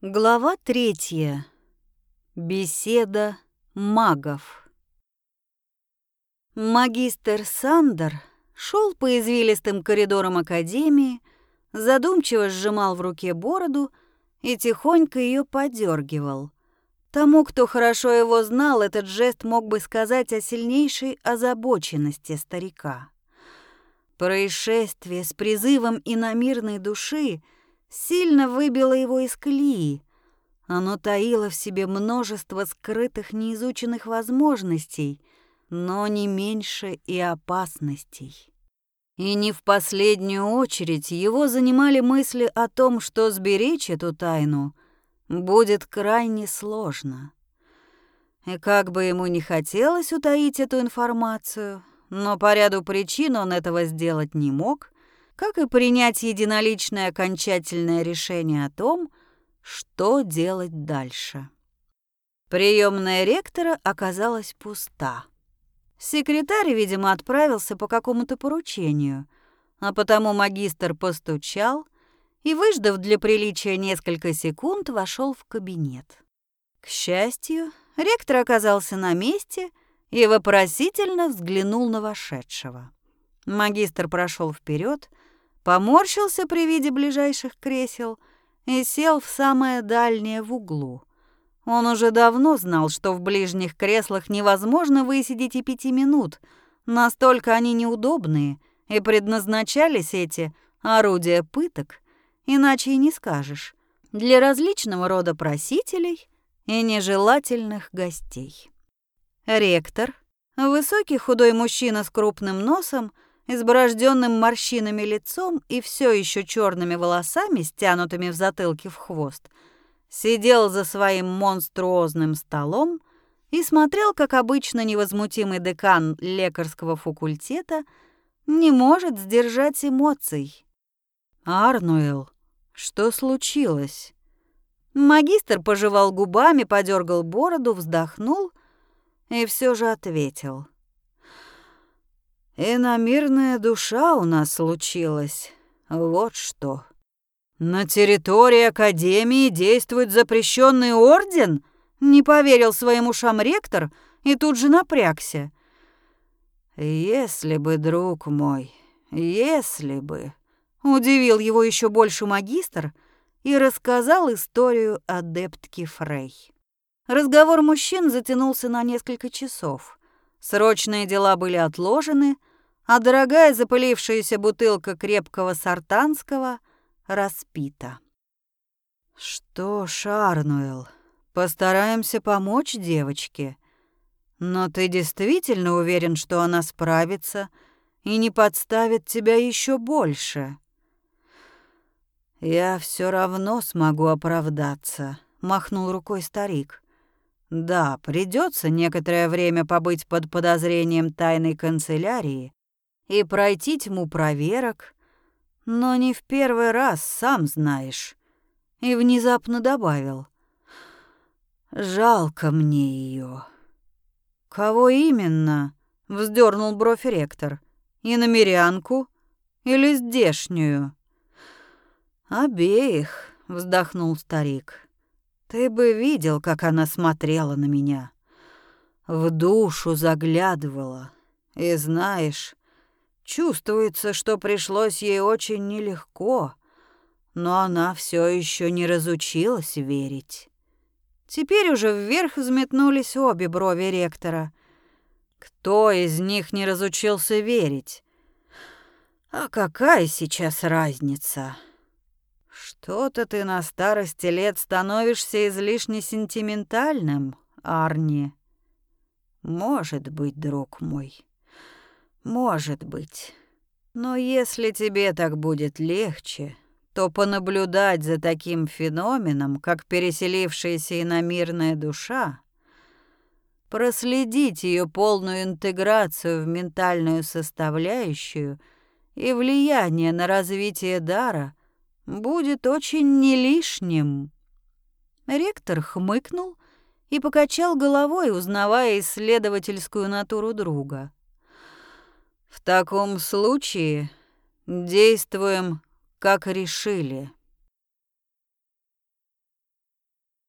Глава третья. Беседа магов. Магистр Сандер шел по извилистым коридорам академии, задумчиво сжимал в руке бороду и тихонько ее подергивал. Тому, кто хорошо его знал, этот жест мог бы сказать о сильнейшей озабоченности старика. Происшествие с призывом иномирной души сильно выбило его из колеи. Оно таило в себе множество скрытых неизученных возможностей, но не меньше и опасностей. И не в последнюю очередь его занимали мысли о том, что сберечь эту тайну будет крайне сложно. И как бы ему не хотелось утаить эту информацию, но по ряду причин он этого сделать не мог, как и принять единоличное окончательное решение о том, что делать дальше. Приемная ректора оказалась пуста. Секретарь, видимо, отправился по какому-то поручению, а потому магистр постучал и, выждав для приличия несколько секунд, вошел в кабинет. К счастью, ректор оказался на месте и вопросительно взглянул на вошедшего. Магистр прошел вперед, поморщился при виде ближайших кресел и сел в самое дальнее в углу. Он уже давно знал, что в ближних креслах невозможно высидеть и пяти минут. Настолько они неудобные, и предназначались эти орудия пыток, иначе и не скажешь, для различного рода просителей и нежелательных гостей. Ректор, высокий худой мужчина с крупным носом, изборожденным морщинами лицом и все еще черными волосами, стянутыми в затылке в хвост – сидел за своим монструозным столом и смотрел, как обычно невозмутимый декан лекарского факультета не может сдержать эмоций. «Арнуэл, что случилось?» Магистр пожевал губами, подергал бороду, вздохнул и все же ответил. «Иномирная душа у нас случилась, вот что». «На территории Академии действует запрещенный орден?» Не поверил своим ушам ректор и тут же напрягся. «Если бы, друг мой, если бы...» Удивил его еще больше магистр и рассказал историю адептки Фрей. Разговор мужчин затянулся на несколько часов. Срочные дела были отложены, а дорогая запылившаяся бутылка крепкого сартанского распита. «Что ж, Арнуэл, постараемся помочь девочке. Но ты действительно уверен, что она справится и не подставит тебя еще больше?» «Я все равно смогу оправдаться», — махнул рукой старик. «Да, придется некоторое время побыть под подозрением тайной канцелярии и пройти тьму проверок, но не в первый раз, сам знаешь. И внезапно добавил. Жалко мне ее. Кого именно? Вздернул бровь ректор. И намерянку или здешнюю? Обеих, вздохнул старик. Ты бы видел, как она смотрела на меня. В душу заглядывала. И знаешь, Чувствуется, что пришлось ей очень нелегко, но она все еще не разучилась верить. Теперь уже вверх взметнулись обе брови ректора. Кто из них не разучился верить? А какая сейчас разница? Что-то ты на старости лет становишься излишне сентиментальным, Арни. Может быть, друг мой. Может быть. Но если тебе так будет легче, то понаблюдать за таким феноменом, как переселившаяся иномирная душа, проследить ее полную интеграцию в ментальную составляющую и влияние на развитие дара будет очень не лишним. Ректор хмыкнул и покачал головой, узнавая исследовательскую натуру друга. В таком случае действуем, как решили.